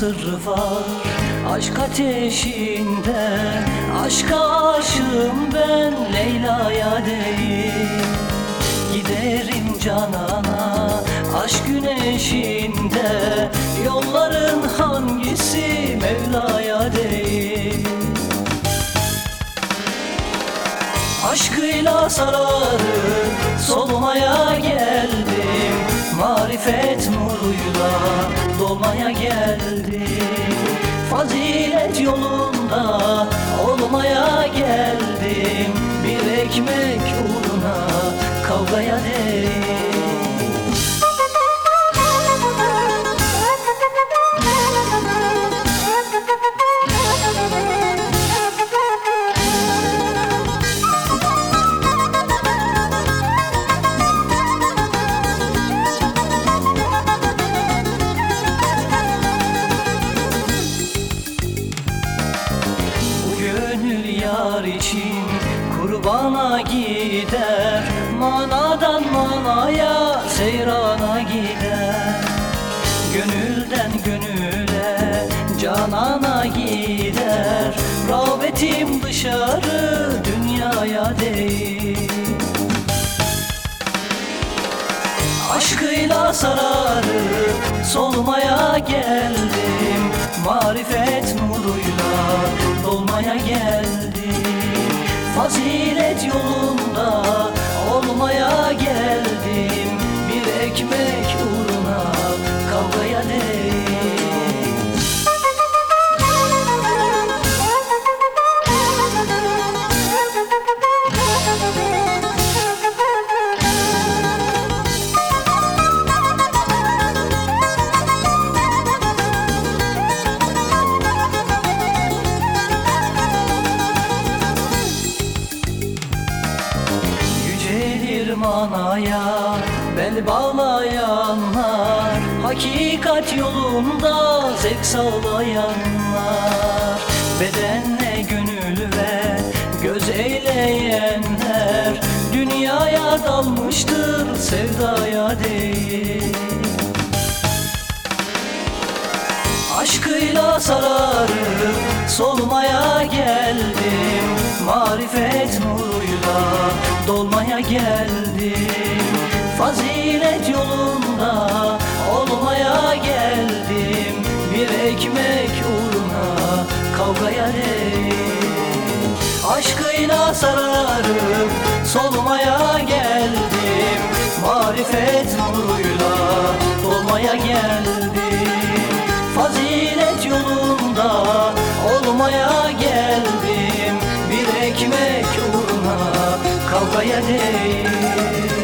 sırrı var. Aşk ateşinde Aşka aşığım ben Leyla'ya değil. Giderim canana Aşk güneşinde. Yolların hangisi Mevla'ya değil? Aşkıyla sararı solmaya geldim. Marifet nuruyla dolmaya geldim Fazilet yolunda olmaya geldim. Bir ekmek uğruna kavgaya değil yar için kurbana gider. Manadan manaya seyrana gider. Gönülden gönüle canana gider. Rağbetim dışarı dünyaya değil. Aşkıyla sararıp solmaya geldim. Marifet Fazilet manaya bel bağlayanlar Hakikat yolunda zevk sağlayanlar. Bedenle gönül ve göz eyleyenler Dünyaya dalmıştır sevdaya değil. Aşkıyla sararıp solmaya geldim. Marifet nuruyla dolmaya geldim Fazilet yolunda olmaya geldim. Bir ekmek uğruna kavgaya değil Aşkıyla sararıp solmaya geldim. Marifet nuruyla değil